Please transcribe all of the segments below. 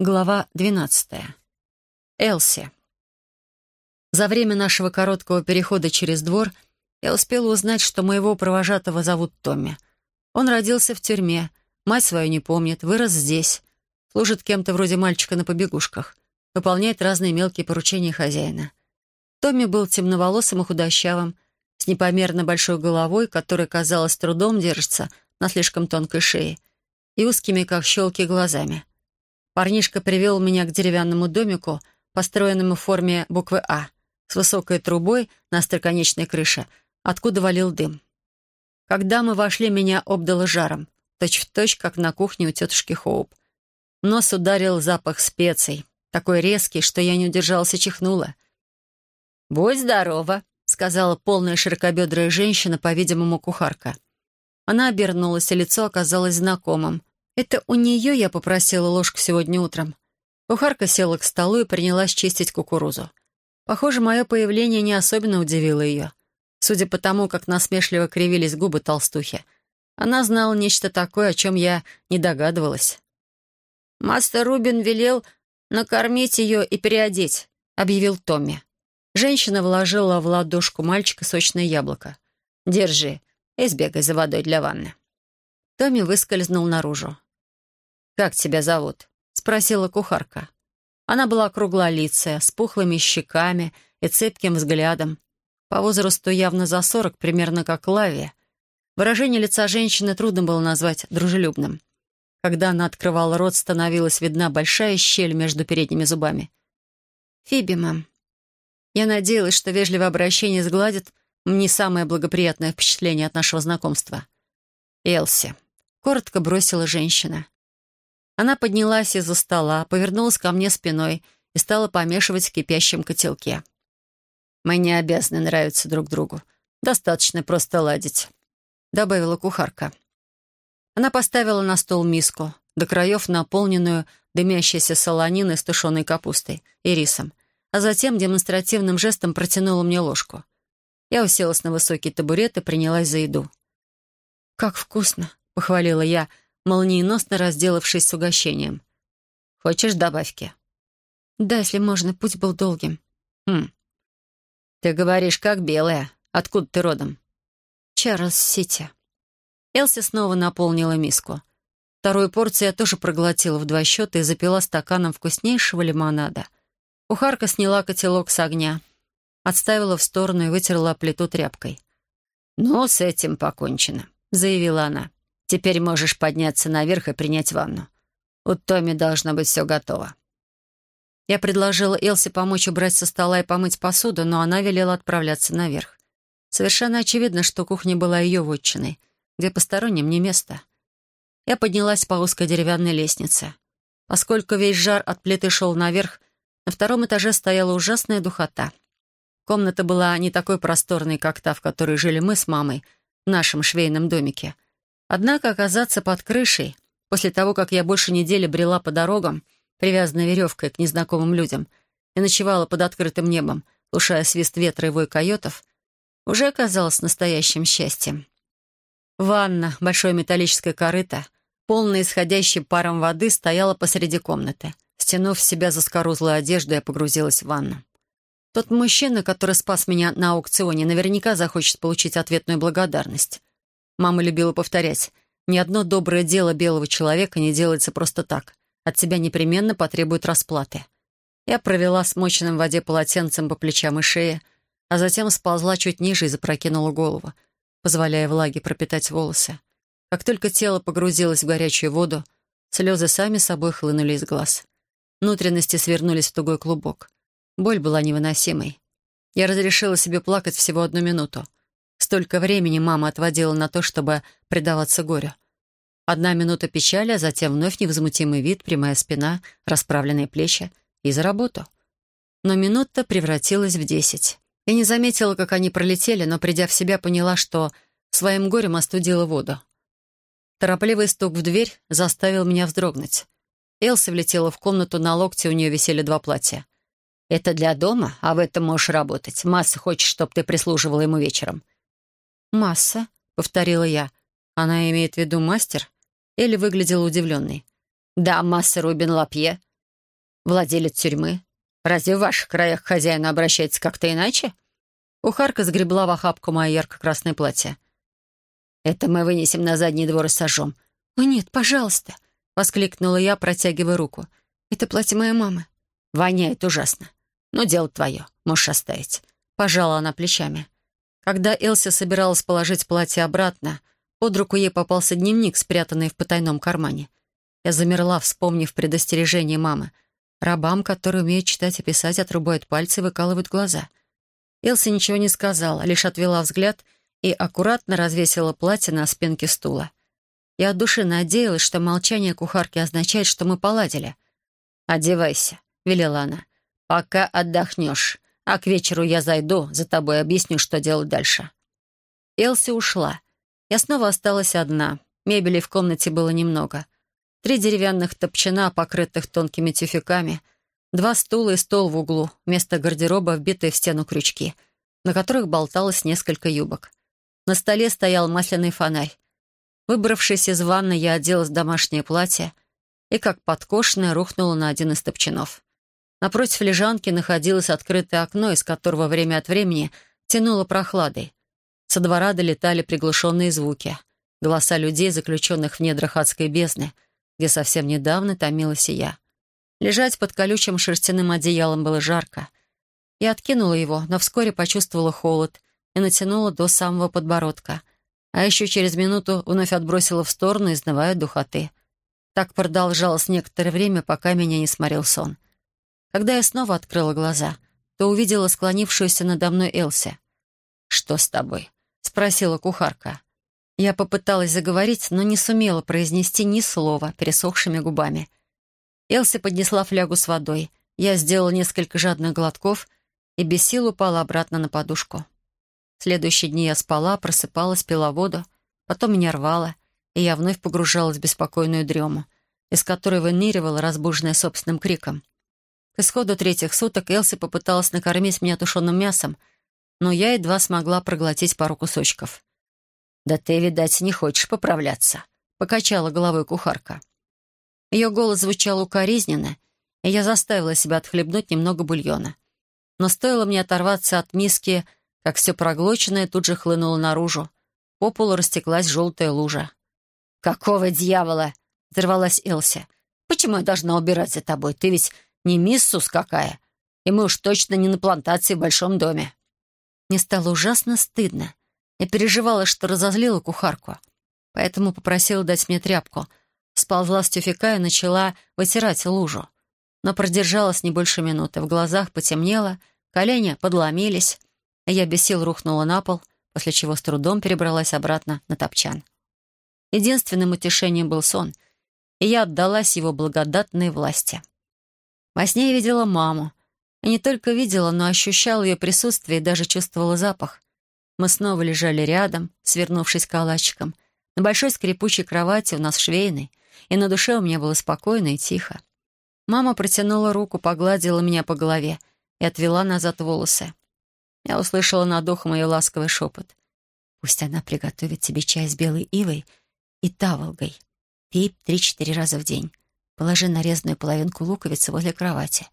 Глава 12. Элси. За время нашего короткого перехода через двор я успела узнать, что моего провожатого зовут Томми. Он родился в тюрьме, мать свою не помнит, вырос здесь, служит кем-то вроде мальчика на побегушках, выполняет разные мелкие поручения хозяина. Томми был темноволосым и худощавым, с непомерно большой головой, которая, казалось, трудом держится на слишком тонкой шее, и узкими, как щелки, глазами — Парнишка привел меня к деревянному домику, построенному в форме буквы «А», с высокой трубой на остроконечной крыше, откуда валил дым. Когда мы вошли, меня обдало жаром, точь-в-точь, точь, как на кухне у тетушки Хоуп. Нос ударил запах специй, такой резкий, что я не удержалась и чихнула. «Будь здорова», — сказала полная широкобедрая женщина, по-видимому, кухарка. Она обернулась, и лицо оказалось знакомым. Это у нее я попросила ложку сегодня утром. Кухарка села к столу и принялась чистить кукурузу. Похоже, мое появление не особенно удивило ее. Судя по тому, как насмешливо кривились губы толстухи, она знала нечто такое, о чем я не догадывалась. «Мастер Рубин велел накормить ее и переодеть», — объявил Томми. Женщина вложила в ладошку мальчика сочное яблоко. «Держи и сбегай за водой для ванны». Томми выскользнул наружу. «Как тебя зовут?» — спросила кухарка. Она была круглолицая, с пухлыми щеками и цепким взглядом. По возрасту явно за сорок, примерно как Лавия. Выражение лица женщины трудно было назвать дружелюбным. Когда она открывала рот, становилась видна большая щель между передними зубами. «Фиби, мам». Я надеялась, что вежливое обращение сгладит мне самое благоприятное впечатление от нашего знакомства. «Элси», — коротко бросила женщина. Она поднялась из-за стола, повернулась ко мне спиной и стала помешивать в кипящем котелке. «Мы не обязаны нравиться друг другу. Достаточно просто ладить», — добавила кухарка. Она поставила на стол миску, до краев наполненную дымящейся солониной с тушеной капустой и рисом, а затем демонстративным жестом протянула мне ложку. Я уселась на высокий табурет и принялась за еду. «Как вкусно!» — похвалила я — молниеносно разделавшись с угощением. «Хочешь добавки?» «Да, если можно, путь был долгим». «Хм. Ты говоришь, как белая. Откуда ты родом?» «Чарльз Сити». Элси снова наполнила миску. Вторую порцию я тоже проглотила в два счета и запила стаканом вкуснейшего лимонада. Кухарка сняла котелок с огня, отставила в сторону и вытерла плиту тряпкой. «Ну, с этим покончено», — заявила она. Теперь можешь подняться наверх и принять ванну. У Томми должно быть все готово». Я предложила Элси помочь убрать со стола и помыть посуду, но она велела отправляться наверх. Совершенно очевидно, что кухня была ее вотчиной, где посторонним не место. Я поднялась по узкой деревянной лестнице. Поскольку весь жар от плиты шел наверх, на втором этаже стояла ужасная духота. Комната была не такой просторной, как та, в которой жили мы с мамой в нашем швейном домике. Однако оказаться под крышей, после того, как я больше недели брела по дорогам, привязанной веревкой к незнакомым людям, и ночевала под открытым небом, слушая свист ветра и вой койотов, уже оказалось настоящим счастьем. Ванна, большое металлическое корыто, полное исходящей паром воды, стояла посреди комнаты. Стянув в себя заскорузлую одежду, я погрузилась в ванну. Тот мужчина, который спас меня на аукционе, наверняка захочет получить ответную благодарность. Мама любила повторять, «Ни одно доброе дело белого человека не делается просто так. От тебя непременно потребуют расплаты». Я провела смоченным в воде полотенцем по плечам и шее, а затем сползла чуть ниже и запрокинула голову, позволяя влаге пропитать волосы. Как только тело погрузилось в горячую воду, слезы сами собой хлынули из глаз. Внутренности свернулись в тугой клубок. Боль была невыносимой. Я разрешила себе плакать всего одну минуту — Столько времени мама отводила на то, чтобы предаваться горю. Одна минута печали, а затем вновь невозмутимый вид, прямая спина, расправленные плечи и за работу. Но минута превратилась в десять. Я не заметила, как они пролетели, но, придя в себя, поняла, что своим горем остудила воду. Торопливый стук в дверь заставил меня вздрогнуть. Элса влетела в комнату, на локте у нее висели два платья. «Это для дома, а в этом можешь работать. Масса хочет, чтобы ты прислуживала ему вечером. «Масса», — повторила я. «Она имеет в виду мастер?» Элли выглядела удивленной. «Да, масса Рубин Лапье. владелец тюрьмы. Разве в ваших краях хозяин обращается как-то иначе?» Кухарка сгребла в охапку мое ярко-красное платье. «Это мы вынесем на задний двор и сожжем». «О, нет, пожалуйста!» — воскликнула я, протягивая руку. «Это платье моей мамы». «Воняет ужасно. Но дело твое, можешь оставить». Пожала она плечами. Когда Элси собиралась положить платье обратно, под руку ей попался дневник, спрятанный в потайном кармане. Я замерла, вспомнив предостережение мамы. Рабам, которые умеют читать и писать, отрубают пальцы и выкалывают глаза. Элси ничего не сказала, лишь отвела взгляд и аккуратно развесила платье на спинке стула. Я от души надеялась, что молчание кухарки означает, что мы поладили. «Одевайся», — велела она, — «пока отдохнешь, а к вечеру я зайду, за тобой объясню, что делать дальше». Элси ушла. Я снова осталась одна. Мебели в комнате было немного. Три деревянных топчана, покрытых тонкими тюфяками, два стула и стол в углу, вместо гардероба вбитые в стену крючки, на которых болталось несколько юбок. На столе стоял масляный фонарь. Выбравшись из ванны, я оделась в домашнее платье и, как подкошенная, рухнула на один из топчанов. Напротив лежанки находилось открытое окно, из которого время от времени тянуло прохладой. Со двора долетали приглушенные звуки. Голоса людей, заключенных в недрах адской бездны, где совсем недавно томилась и я. Лежать под колючим шерстяным одеялом было жарко. Я откинула его, но вскоре почувствовала холод и натянула до самого подбородка. А еще через минуту вновь отбросила в сторону, изнывая духоты. Так продолжалось некоторое время, пока меня не сморил сон. Когда я снова открыла глаза, то увидела склонившуюся надо мной Элси. «Что с тобой?» — спросила кухарка. Я попыталась заговорить, но не сумела произнести ни слова пересохшими губами. Элси поднесла флягу с водой. Я сделала несколько жадных глотков и без сил упала обратно на подушку. В следующие дни я спала, просыпалась, пила воду, потом меня рвало, и я вновь погружалась в беспокойную дрему, из которой выныривала, разбуженная собственным криком. К исходу третьих суток Элси попыталась накормить меня тушеным мясом, но я едва смогла проглотить пару кусочков. «Да ты, видать, не хочешь поправляться», — покачала головой кухарка. Ее голос звучал укоризненно, и я заставила себя отхлебнуть немного бульона. Но стоило мне оторваться от миски, как все проглоченное тут же хлынуло наружу. По полу растеклась желтая лужа. «Какого дьявола?» — взорвалась Элси. «Почему я должна убирать за тобой? Ты ведь не миссус какая, и мы уж точно не на плантации в большом доме». Мне стало ужасно стыдно. Я переживала, что разозлила кухарку. Поэтому попросила дать мне тряпку. Сползла с тюфяка и начала вытирать лужу. Но продержалась не больше минуты. В глазах потемнело, колени подломились. И я без сил рухнула на пол, после чего с трудом перебралась обратно на топчан. Единственным утешением был сон, и я отдалась его благодатной власти. Во сне я видела маму. И не только видела, но ощущала ее присутствие и даже чувствовала запах. Мы снова лежали рядом, свернувшись калачиком. На большой скрипучей кровати у нас швейной, и на душе у меня было спокойно и тихо. Мама протянула руку, погладила меня по голове и отвела назад волосы. Я услышала над ухом ее ласковый шепот. «Пусть она приготовит тебе чай с белой ивой и таволгой. Пей три-четыре раза в день. Положи нарезанную половинку луковицы возле кровати.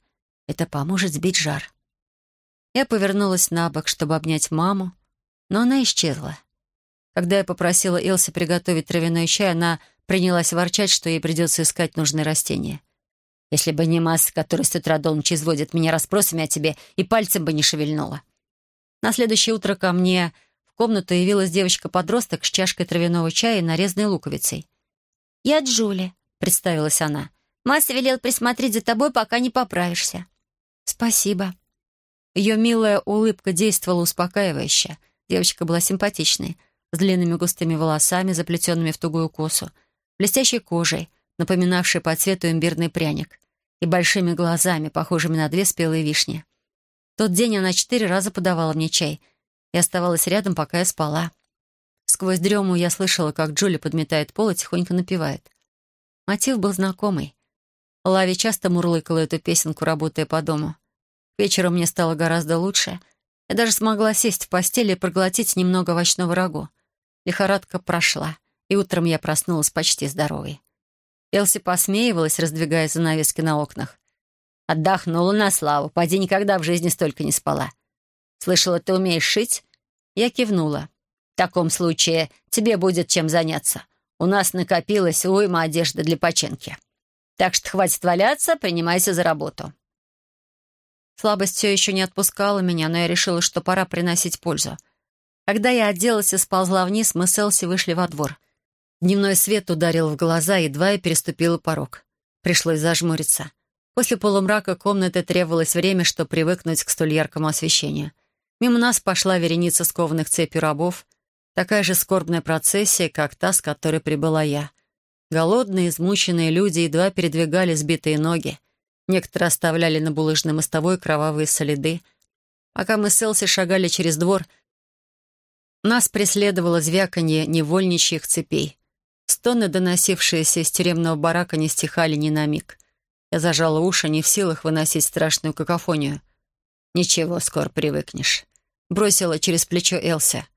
Это поможет сбить жар». Я повернулась на бок, чтобы обнять маму, но она исчезла. Когда я попросила Элси приготовить травяной чай, она принялась ворчать, что ей придется искать нужные растения. «Если бы не масса, которая с утра до ночи изводит меня расспросами о тебе, и пальцем бы не шевельнула». На следующее утро ко мне в комнату явилась девочка-подросток с чашкой травяного чая и нарезанной луковицей. «Я Джули», — представилась она. «Масса велел присмотреть за тобой, пока не поправишься». «Спасибо». Ее милая улыбка действовала успокаивающе — Девочка была симпатичной, с длинными густыми волосами, заплетенными в тугую косу, блестящей кожей, напоминавшей по цвету имбирный пряник, и большими глазами, похожими на две спелые вишни. тот день она четыре раза подавала мне чай и оставалась рядом, пока я спала. Сквозь дрему я слышала, как Джули подметает пол и тихонько напевает. Мотив был знакомый. Лави часто мурлыкала эту песенку, работая по дому. Вечером мне стало гораздо лучше — я даже смогла сесть в постели и проглотить немного овощного рагу. Лихорадка прошла, и утром я проснулась почти здоровой. Элси посмеивалась, раздвигая занавески на окнах. Отдохнула на славу. Поди никогда в жизни столько не спала. Слышала, ты умеешь шить? Я кивнула. В таком случае тебе будет чем заняться. У нас накопилось уйма одежды для починки. Так что хватит валяться, принимайся за работу. Слабость все еще не отпускала меня, но я решила, что пора приносить пользу. Когда я оделась и сползла вниз, мы с Элси вышли во двор. Дневной свет ударил в глаза, едва я переступила порог. Пришлось зажмуриться. После полумрака комнаты требовалось время, чтобы привыкнуть к столь яркому освещению. Мимо нас пошла вереница скованных цепью рабов, такая же скорбная процессия, как та, с которой прибыла я. Голодные, измученные люди едва передвигали сбитые ноги. Некоторые оставляли на булыжной мостовой кровавые следы. Пока мы с Элси шагали через двор, нас преследовало звяканье невольничьих цепей. Стоны, доносившиеся из тюремного барака, не стихали ни на миг. Я зажала уши, не в силах выносить страшную какофонию. «Ничего, скоро привыкнешь», — бросила через плечо Элся.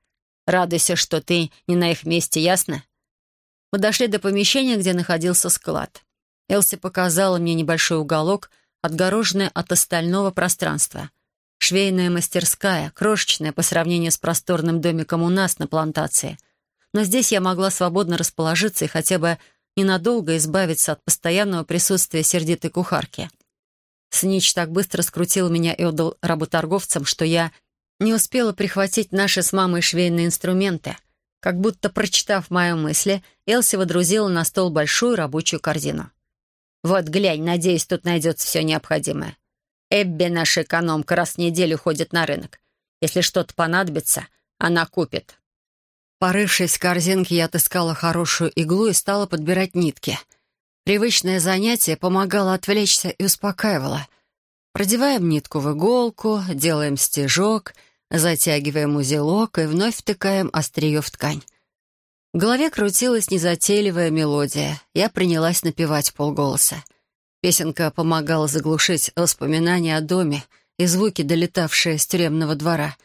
«Радуйся, что ты не на их месте, ясно?» Мы дошли до помещения, где находился склад. Элси показала мне небольшой уголок, отгороженный от остального пространства. Швейная мастерская, крошечная по сравнению с просторным домиком у нас на плантации — но здесь я могла свободно расположиться и хотя бы ненадолго избавиться от постоянного присутствия сердитой кухарки. Снич так быстро скрутил меня и отдал работорговцам, что я не успела прихватить наши с мамой швейные инструменты. Как будто, прочитав мои мысли, Элси водрузила на стол большую рабочую корзину. «Вот, глянь, надеюсь, тут найдется все необходимое. Эбби, наша экономка, раз в неделю ходит на рынок. Если что-то понадобится, она купит». Порывшись в корзинке, я отыскала хорошую иглу и стала подбирать нитки. Привычное занятие помогало отвлечься и успокаивало. Продеваем нитку в иголку, делаем стежок, затягиваем узелок и вновь втыкаем острие в ткань. В голове крутилась незатейливая мелодия. Я принялась напевать полголоса. Песенка помогала заглушить воспоминания о доме и звуки, долетавшие с тюремного двора.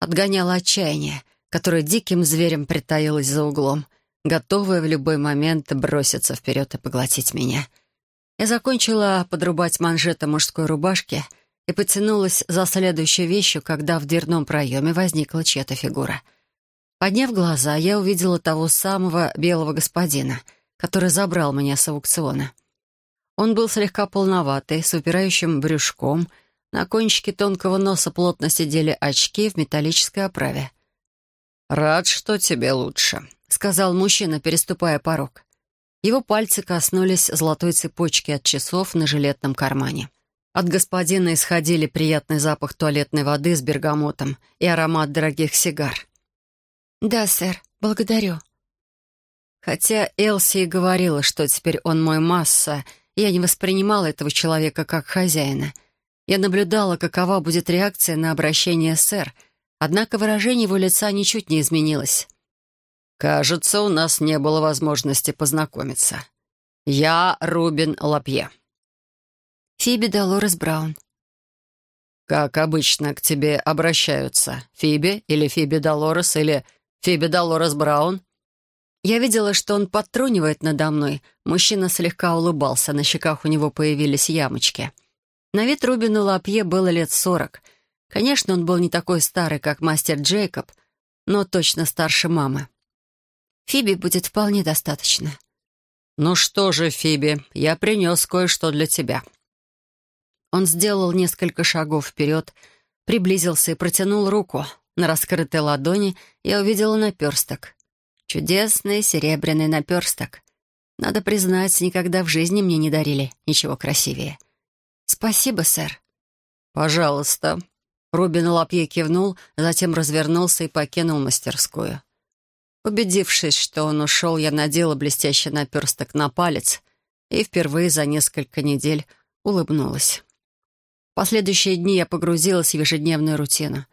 Отгоняла отчаяние — которая диким зверем притаилась за углом, готовая в любой момент броситься вперед и поглотить меня. Я закончила подрубать манжеты мужской рубашки и потянулась за следующей вещью, когда в дверном проеме возникла чья-то фигура. Подняв глаза, я увидела того самого белого господина, который забрал меня с аукциона. Он был слегка полноватый, с упирающим брюшком, на кончике тонкого носа плотно сидели очки в металлической оправе — «Рад, что тебе лучше», — сказал мужчина, переступая порог. Его пальцы коснулись золотой цепочки от часов на жилетном кармане. От господина исходили приятный запах туалетной воды с бергамотом и аромат дорогих сигар. «Да, сэр, благодарю». Хотя Элси и говорила, что теперь он мой масса, я не воспринимала этого человека как хозяина. Я наблюдала, какова будет реакция на обращение «сэр», — Однако выражение его лица ничуть не изменилось. «Кажется, у нас не было возможности познакомиться. Я Рубин Лапье». «Фиби Долорес Браун». «Как обычно к тебе обращаются? Фиби или Фиби Долорес или Фиби Долорес Браун?» Я видела, что он подтрунивает надо мной. Мужчина слегка улыбался, на щеках у него появились ямочки. На вид Рубину Лапье было лет сорок — Конечно, он был не такой старый, как мастер Джейкоб, но точно старше мамы. Фиби будет вполне достаточно. «Ну что же, Фиби, я принес кое-что для тебя». Он сделал несколько шагов вперед, приблизился и протянул руку. На раскрытой ладони я увидела наперсток. Чудесный серебряный наперсток. Надо признать, никогда в жизни мне не дарили ничего красивее. «Спасибо, сэр». «Пожалуйста», Рубин Лапье кивнул, затем развернулся и покинул мастерскую. Убедившись, что он ушел, я надела блестящий наперсток на палец и впервые за несколько недель улыбнулась. Последующие дни я погрузилась в ежедневную рутину.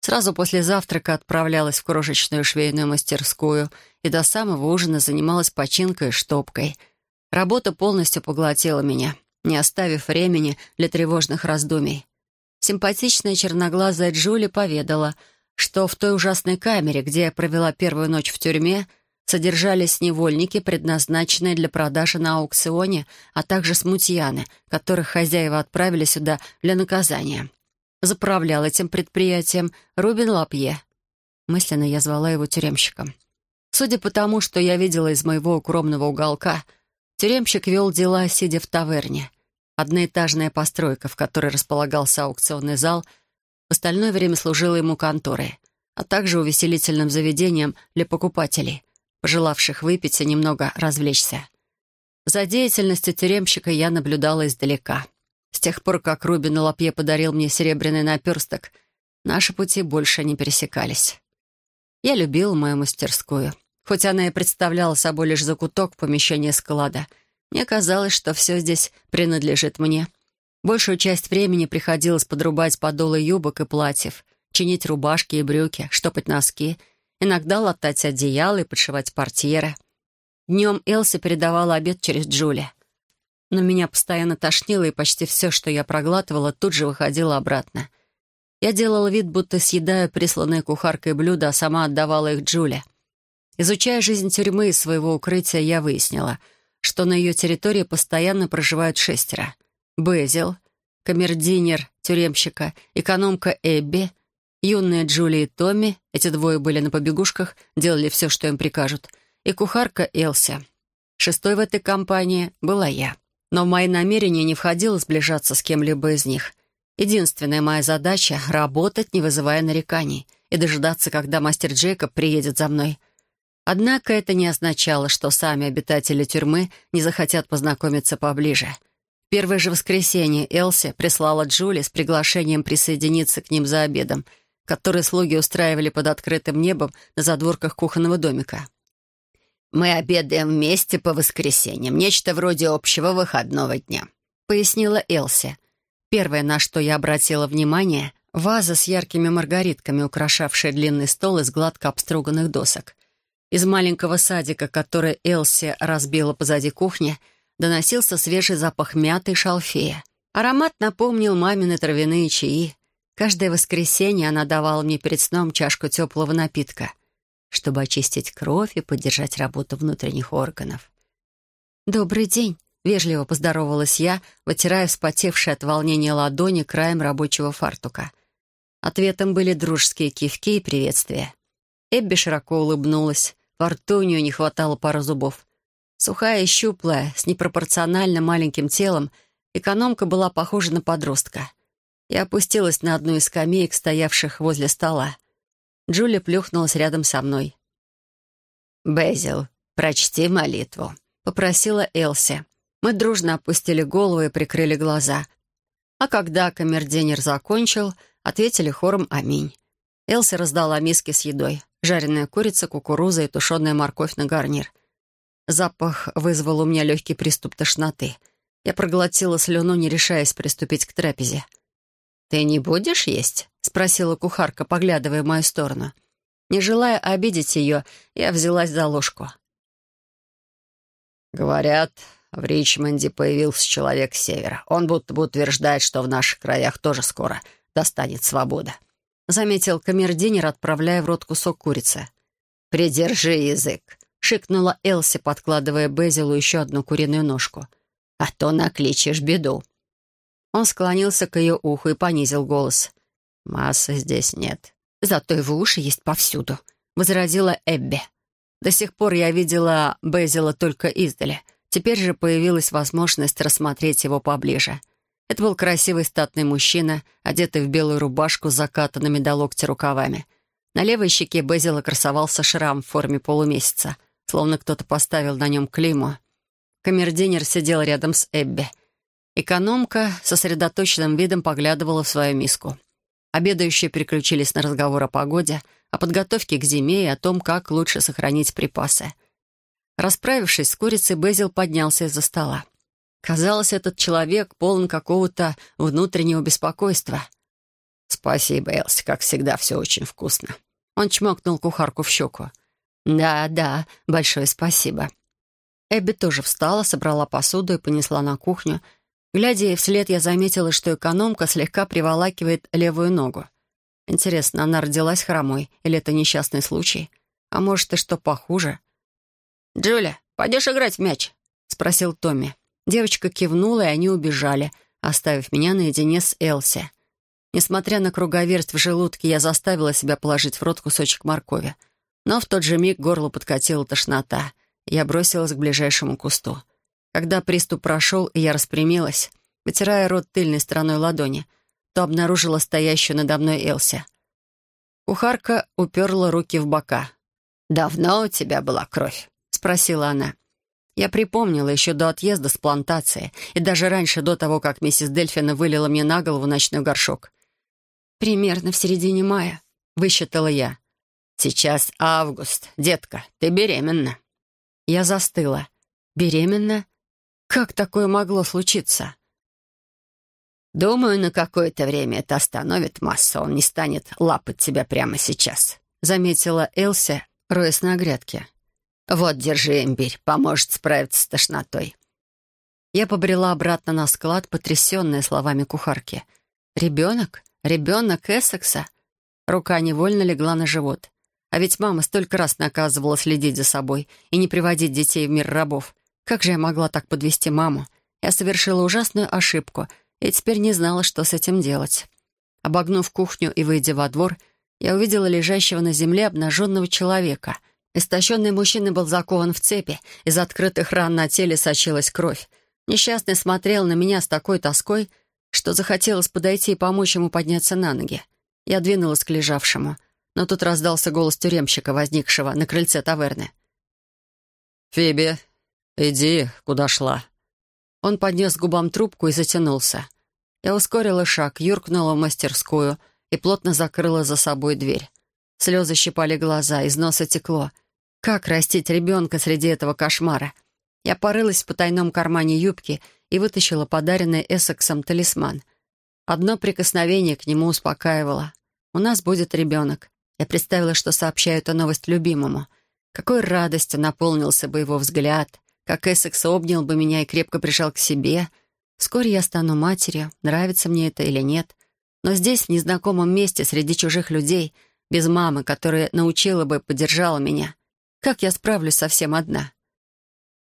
Сразу после завтрака отправлялась в крошечную швейную мастерскую и до самого ужина занималась починкой и штопкой. Работа полностью поглотила меня, не оставив времени для тревожных раздумий. Симпатичная черноглазая Джули поведала, что в той ужасной камере, где я провела первую ночь в тюрьме, содержались невольники, предназначенные для продажи на аукционе, а также смутьяны, которых хозяева отправили сюда для наказания. Заправлял этим предприятием Рубин Лапье. Мысленно я звала его тюремщиком. Судя по тому, что я видела из моего укромного уголка, тюремщик вел дела, сидя в таверне. Одноэтажная постройка, в которой располагался аукционный зал, в остальное время служила ему конторой, а также увеселительным заведением для покупателей, пожелавших выпить и немного развлечься. За деятельностью тюремщика я наблюдала издалека. С тех пор, как Рубин Лапье подарил мне серебряный наперсток, наши пути больше не пересекались. Я любила мою мастерскую. Хоть она и представляла собой лишь закуток помещения склада — мне казалось, что все здесь принадлежит мне. Большую часть времени приходилось подрубать подолы юбок и платьев, чинить рубашки и брюки, штопать носки, иногда латать одеяло и подшивать портьеры. Днем Элси передавала обед через Джули. Но меня постоянно тошнило, и почти все, что я проглатывала, тут же выходило обратно. Я делала вид, будто съедаю присланные кухаркой блюда, а сама отдавала их Джуле. Изучая жизнь тюрьмы и своего укрытия, я выяснила — что на ее территории постоянно проживают шестеро. Безил, камердинер тюремщика, экономка Эбби, юная Джули и Томми, эти двое были на побегушках, делали все, что им прикажут, и кухарка Элси. Шестой в этой компании была я. Но в мои намерения не входило сближаться с кем-либо из них. Единственная моя задача — работать, не вызывая нареканий, и дожидаться, когда мастер Джейкоб приедет за мной — Однако это не означало, что сами обитатели тюрьмы не захотят познакомиться поближе. В первое же воскресенье Элси прислала Джули с приглашением присоединиться к ним за обедом, который слуги устраивали под открытым небом на задворках кухонного домика. «Мы обедаем вместе по воскресеньям, нечто вроде общего выходного дня», — пояснила Элси. Первое, на что я обратила внимание — ваза с яркими маргаритками, украшавшая длинный стол из гладко обструганных досок — из маленького садика, который Элси разбила позади кухни, доносился свежий запах мяты и шалфея. Аромат напомнил мамины травяные чаи. Каждое воскресенье она давала мне перед сном чашку теплого напитка, чтобы очистить кровь и поддержать работу внутренних органов. «Добрый день», — вежливо поздоровалась я, вытирая вспотевшие от волнения ладони краем рабочего фартука. Ответом были дружеские кивки и приветствия. Эбби широко улыбнулась. Во рту у нее не хватало пары зубов. Сухая и щуплая, с непропорционально маленьким телом, экономка была похожа на подростка. Я опустилась на одну из скамеек, стоявших возле стола. Джулия плюхнулась рядом со мной. «Безил, прочти молитву», — попросила Элси. Мы дружно опустили голову и прикрыли глаза. А когда камердинер закончил, ответили хором «Аминь». Элси раздала миски с едой жареная курица, кукуруза и тушеная морковь на гарнир. Запах вызвал у меня легкий приступ тошноты. Я проглотила слюну, не решаясь приступить к трапезе. «Ты не будешь есть?» — спросила кухарка, поглядывая в мою сторону. Не желая обидеть ее, я взялась за ложку. «Говорят, в Ричмонде появился человек с севера. Он будто бы утверждает, что в наших краях тоже скоро достанет свобода. — заметил камердинер, отправляя в рот кусок курицы. «Придержи язык», — шикнула Элси, подкладывая Безилу еще одну куриную ножку. «А то накличешь беду». Он склонился к ее уху и понизил голос. «Массы здесь нет. Зато его уши есть повсюду», — возразила Эбби. «До сих пор я видела Безила только издали. Теперь же появилась возможность рассмотреть его поближе». Это был красивый статный мужчина, одетый в белую рубашку с закатанными до локтя рукавами. На левой щеке Безила красовался шрам в форме полумесяца, словно кто-то поставил на нем клеймо. Камердинер сидел рядом с Эбби. Экономка сосредоточенным видом поглядывала в свою миску. Обедающие переключились на разговор о погоде, о подготовке к зиме и о том, как лучше сохранить припасы. Расправившись с курицей, Безил поднялся из-за стола. Казалось, этот человек полон какого-то внутреннего беспокойства. «Спасибо, Элси, как всегда, все очень вкусно». Он чмокнул кухарку в щеку. «Да, да, большое спасибо». Эбби тоже встала, собрала посуду и понесла на кухню. Глядя ей вслед, я заметила, что экономка слегка приволакивает левую ногу. Интересно, она родилась хромой, или это несчастный случай? А может, и что похуже? «Джулия, пойдешь играть в мяч?» — спросил Томми. Девочка кивнула, и они убежали, оставив меня наедине с Элси. Несмотря на круговерть в желудке, я заставила себя положить в рот кусочек моркови. Но в тот же миг горло подкатила тошнота. Я бросилась к ближайшему кусту. Когда приступ прошел, и я распрямилась, вытирая рот тыльной стороной ладони, то обнаружила стоящую надо мной Элси. Кухарка уперла руки в бока. «Давно у тебя была кровь?» — спросила она. Я припомнила еще до отъезда с плантации и даже раньше, до того, как миссис Дельфина вылила мне на голову ночной горшок. «Примерно в середине мая», — высчитала я. «Сейчас август. Детка, ты беременна». Я застыла. «Беременна? Как такое могло случиться?» «Думаю, на какое-то время это остановит массу. Он не станет лапать тебя прямо сейчас», — заметила Элси, роясь на грядке. «Вот, держи, имбирь, поможет справиться с тошнотой». Я побрела обратно на склад, потрясенная словами кухарки. «Ребенок? Ребенок Эссекса?» Рука невольно легла на живот. А ведь мама столько раз наказывала следить за собой и не приводить детей в мир рабов. Как же я могла так подвести маму? Я совершила ужасную ошибку и теперь не знала, что с этим делать. Обогнув кухню и выйдя во двор, я увидела лежащего на земле обнаженного человека — Истощенный мужчина был закован в цепи, из открытых ран на теле сочилась кровь. Несчастный смотрел на меня с такой тоской, что захотелось подойти и помочь ему подняться на ноги. Я двинулась к лежавшему, но тут раздался голос тюремщика, возникшего на крыльце таверны. «Фиби, иди, куда шла». Он поднес губам трубку и затянулся. Я ускорила шаг, юркнула в мастерскую и плотно закрыла за собой дверь. Слезы щипали глаза, из носа текло — как растить ребенка среди этого кошмара? Я порылась в потайном кармане юбки и вытащила подаренный Эссексом талисман. Одно прикосновение к нему успокаивало. «У нас будет ребенок». Я представила, что сообщаю эту новость любимому. Какой радостью наполнился бы его взгляд, как Эссекс обнял бы меня и крепко прижал к себе. Вскоре я стану матерью, нравится мне это или нет. Но здесь, в незнакомом месте, среди чужих людей, без мамы, которая научила бы, поддержала меня — как я справлюсь совсем одна?»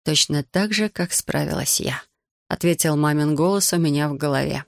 «Точно так же, как справилась я», — ответил мамин голос у меня в голове.